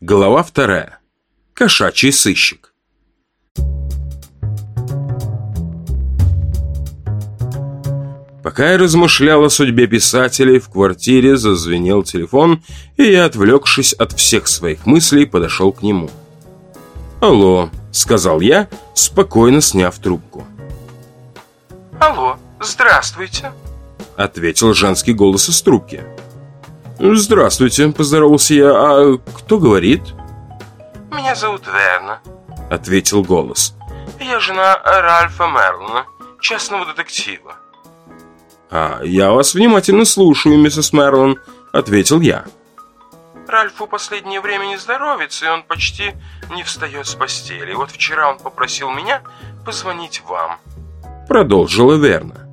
Глава вторая. Кошачий сыщик. Пока я размышлял о судьбе писателей, в квартире зазвенел телефон, и я, отвлекшись от всех своих мыслей, подошел к нему. «Алло», — сказал я, спокойно сняв трубку. «Алло, здравствуйте», — ответил женский голос из трубки. «Здравствуйте», — поздоровался я. «А кто говорит?» «Меня зовут Верна», — ответил голос. «Я жена Ральфа Мерлона, частного детектива». «А я вас внимательно слушаю, миссис Мерлон», — ответил я. Ральфу последнее время не здоровится, и он почти не встает с постели. Вот вчера он попросил меня позвонить вам. Продолжила Верна.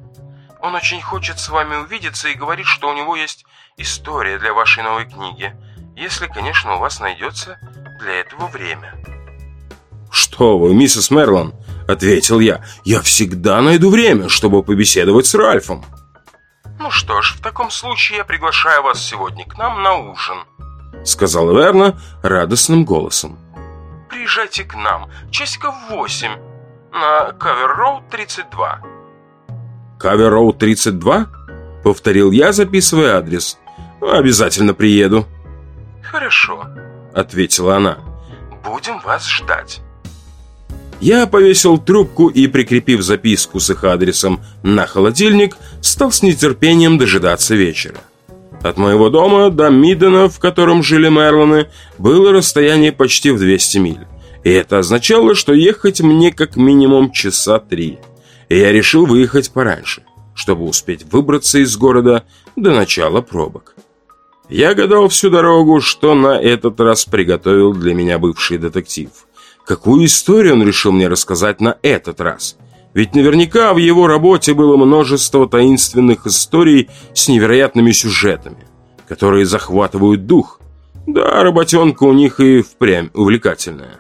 Он очень хочет с вами увидеться и говорит, что у него есть история для вашей новой книги, если, конечно, у вас найдется для этого время. «Что вы, миссис Мерлон?» – ответил я. «Я всегда найду время, чтобы побеседовать с Ральфом». «Ну что ж, в таком случае я приглашаю вас сегодня к нам на ужин», – сказала Верна радостным голосом. «Приезжайте к нам, часиков восемь, на Кавер-Роуд 32». «Кавер-Роуд 32?» – повторил я, записывая адрес. «Обязательно приеду». «Хорошо», — ответила она. «Будем вас ждать». Я повесил трубку и, прикрепив записку с их адресом на холодильник, стал с нетерпением дожидаться вечера. От моего дома до Мидена, в котором жили Мерлоны, было расстояние почти в 200 миль. И это означало, что ехать мне как минимум часа три. И я решил выехать пораньше, чтобы успеть выбраться из города до начала пробок. Я гадал всю дорогу, что на этот раз приготовил для меня бывший детектив. Какую историю он решил мне рассказать на этот раз? Ведь наверняка в его работе было множество таинственных историй с невероятными сюжетами, которые захватывают дух. Да, работенка у них и впрямь увлекательная.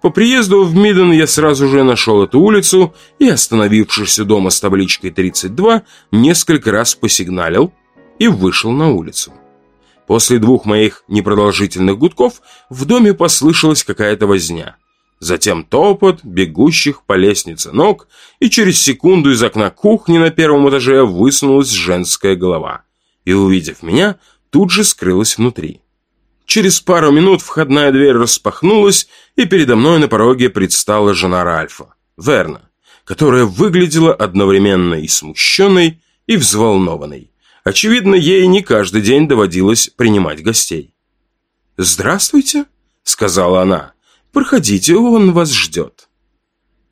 По приезду в Миден я сразу же нашел эту улицу и, остановившись у дома с табличкой 32, несколько раз посигналил и вышел на улицу. После двух моих непродолжительных гудков в доме послышалась какая-то возня. Затем топот бегущих по лестнице ног, и через секунду из окна кухни на первом этаже высунулась женская голова. И, увидев меня, тут же скрылась внутри. Через пару минут входная дверь распахнулась, и передо мной на пороге предстала жена Ральфа, Верна, которая выглядела одновременно и смущенной, и взволнованной. Очевидно, ей не каждый день доводилось принимать гостей. «Здравствуйте», — сказала она. «Проходите, он вас ждет».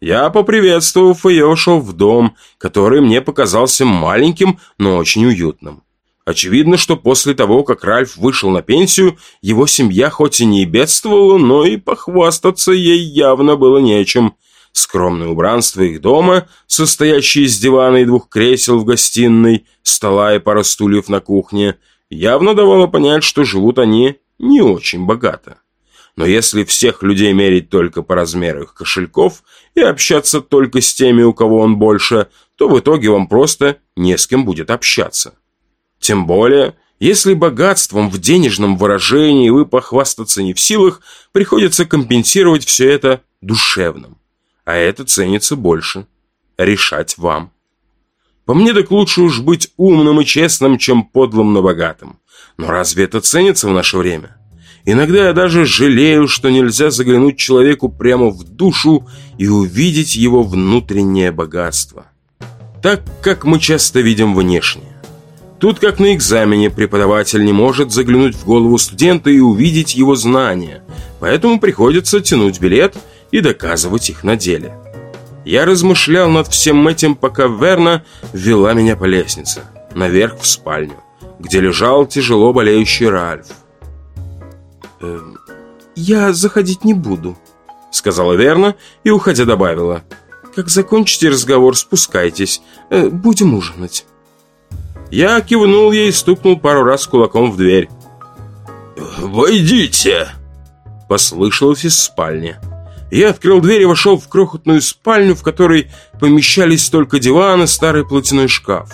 Я, поприветствовав ее, ушел в дом, который мне показался маленьким, но очень уютным. Очевидно, что после того, как Ральф вышел на пенсию, его семья хоть и не бедствовала, но и похвастаться ей явно было нечем. Скромное убранство их дома, состоящее из дивана и двух кресел в гостиной, стола и пара стульев на кухне, явно давало понять, что живут они не очень богато. Но если всех людей мерить только по размеру их кошельков и общаться только с теми, у кого он больше, то в итоге вам просто не с кем будет общаться. Тем более, если богатством в денежном выражении вы похвастаться не в силах, приходится компенсировать все это душевным а это ценится больше. Решать вам. По мне так лучше уж быть умным и честным, чем подлым, но богатым. Но разве это ценится в наше время? Иногда я даже жалею, что нельзя заглянуть человеку прямо в душу и увидеть его внутреннее богатство. Так, как мы часто видим внешнее. Тут, как на экзамене, преподаватель не может заглянуть в голову студента и увидеть его знания, поэтому приходится тянуть билет – и доказывать их на деле. Я размышлял над всем этим, пока Верна вела меня по лестнице, наверх в спальню, где лежал тяжело болеющий Ральф. «Э, «Я заходить не буду», — сказала Верна и, уходя, добавила. «Как закончите разговор, спускайтесь, э, будем ужинать». Я кивнул ей и стукнул пару раз кулаком в дверь. «Войдите!» Послышалось из спальни. Я открыл дверь и вошел в крохотную спальню, в которой помещались только диван и старый платяной шкаф.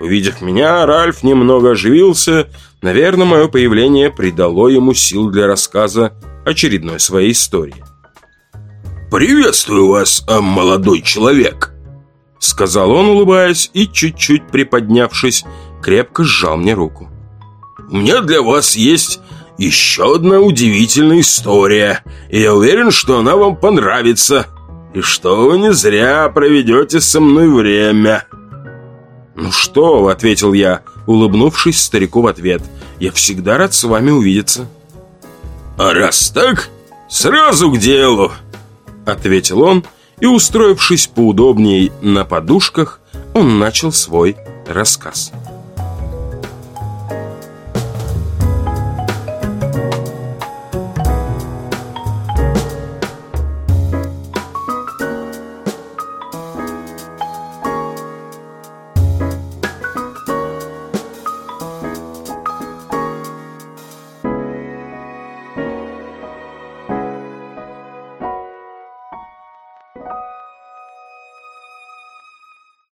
Увидев меня, Ральф немного оживился, Наверное, мое появление придало ему сил для рассказа очередной своей истории. «Приветствую вас, а, молодой человек!» Сказал он, улыбаясь, и, чуть-чуть приподнявшись, крепко сжал мне руку. «У меня для вас есть еще одна удивительная история, и я уверен, что она вам понравится, и что вы не зря проведете со мной время». «Ну что?» — ответил я, улыбнувшись старику в ответ. «Я всегда рад с вами увидеться». «А раз так, сразу к делу!» — ответил он, и, устроившись поудобнее на подушках, он начал свой рассказ. «Рассказ».